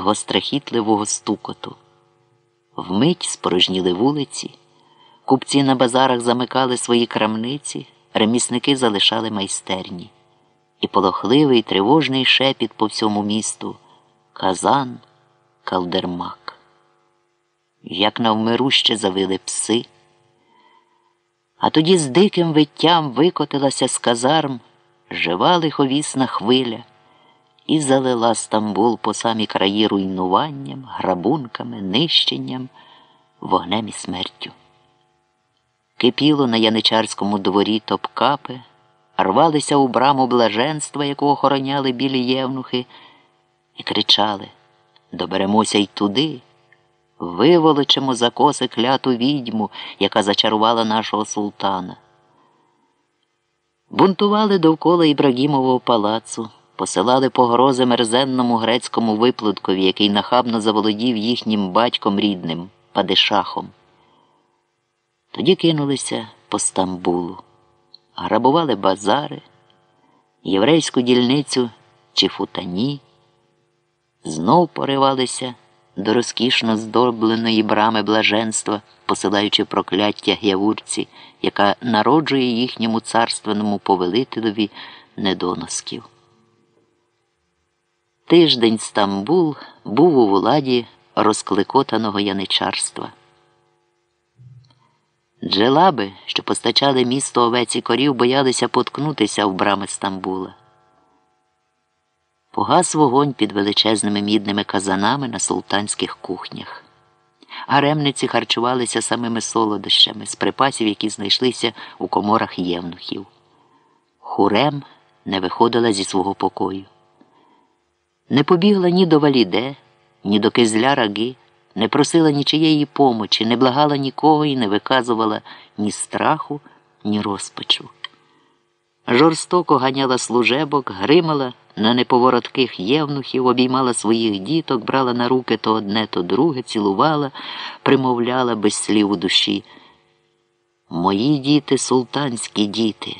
того страхітливого стукоту. Вмить спорожніли вулиці, купці на базарах замикали свої крамниці, ремісники залишали майстерні, і полохливий тривожний шепіт по всьому місту казан, калдермак. Як навмируще завили пси. А тоді з диким виттям викотилася з казарм жива лиховісна хвиля і залила Стамбул по самі краї руйнуванням, грабунками, нищенням, вогнем і смертю. Кипіло на яничарському дворі топкапи, рвалися у браму блаженства, яку охороняли білі євнухи, і кричали Доберемося й туди, виволочимо за коси кляту відьму, яка зачарувала нашого султана. Бунтували довкола Ібрагімового палацу, посилали погрози мерзенному грецькому виплуткові, який нахабно заволодів їхнім батьком рідним, падишахом. Тоді кинулися по Стамбулу, грабували базари, єврейську дільницю чи футані, знов поривалися до розкішно здобленої брами блаженства, посилаючи прокляття гявурці, яка народжує їхньому царственному повелителеві недоносків. Тиждень Стамбул був у владі розкликотаного яничарства. Джелаби, що постачали місто овець і корів, боялися поткнутися в брами Стамбула. Погас вогонь під величезними мідними казанами на султанських кухнях. Гаремниці харчувалися самими солодощами з припасів, які знайшлися у коморах євнухів. Хурем не виходила зі свого покою. Не побігла ні до валіде, ні до кизля раги, не просила нічиєї помочі, не благала нікого і не виказувала ні страху, ні розпачу. Жорстоко ганяла служебок, гримала на неповоротких євнухів, обіймала своїх діток, брала на руки то одне, то друге, цілувала, примовляла без слів у душі. Мої діти султанські діти,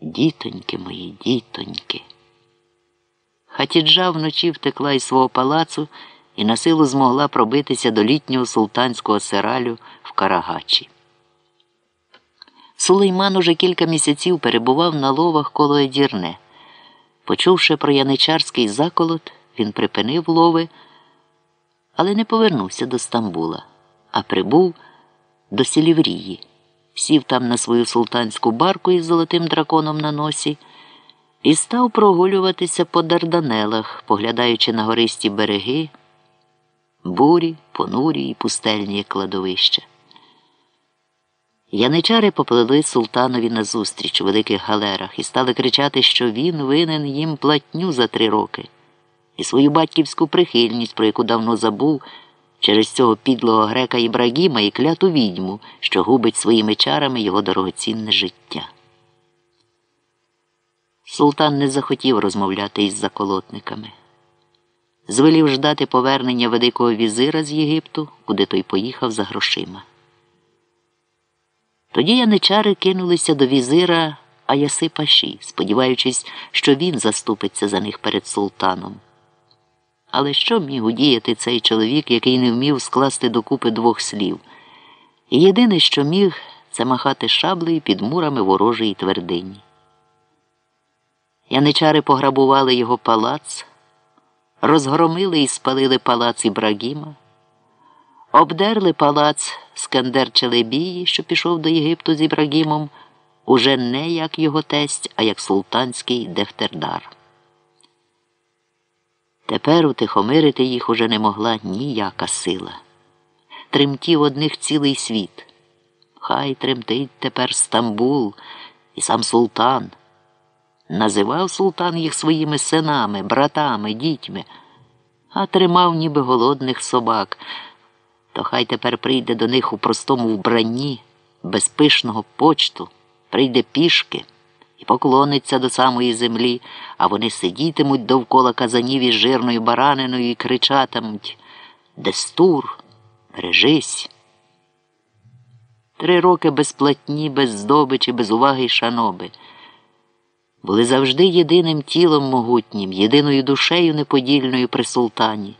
дітоньки мої, дітоньки. Хатіджа вночі втекла із свого палацу і на силу змогла пробитися до літнього султанського сиралю в Карагачі. Сулейман уже кілька місяців перебував на ловах коло Едірне. Почувши про яничарський заколот, він припинив лови, але не повернувся до Стамбула, а прибув до Сіліврії, сів там на свою султанську барку із золотим драконом на носі і став прогулюватися по Дарданелах, поглядаючи на гористі береги, бурі, понурі і пустельні кладовища. Яничари поплили султанові назустріч у великих галерах і стали кричати, що він винен їм платню за три роки і свою батьківську прихильність, про яку давно забув, через цього підлого грека Ібрагіма і кляту відьму, що губить своїми чарами його дорогоцінне життя. Султан не захотів розмовляти із заколотниками. Звелів ждати повернення великого візира з Єгипту, куди той поїхав за грошима. Тоді яничари кинулися до візира Аяси Паші, сподіваючись, що він заступиться за них перед султаном. Але що міг удіяти цей чоловік, який не вмів скласти докупи двох слів? І єдине, що міг, це махати шаблею під мурами ворожої твердині. Яничари пограбували його палац, розгромили і спалили палац Ібрагіма, обдерли палац Скандер Челебії, що пішов до Єгипту з Ібрагімом, уже не як його тесть, а як султанський Дефтердар. Тепер утихомирити їх уже не могла ніяка сила. Тремтів одних цілий світ. Хай тремтить тепер Стамбул і сам султан. Називав султан їх своїми синами, братами, дітьми, а тримав ніби голодних собак. То хай тепер прийде до них у простому вбранні, без пишного почту, прийде пішки і поклониться до самої землі, а вони сидітимуть довкола казанів із жирною бараниною і кричатимуть Дестур, бережись. Три роки без платні, без здобичі, без уваги й шаноби. Були завжди єдиним тілом могутнім, єдиною душею неподільною при султані.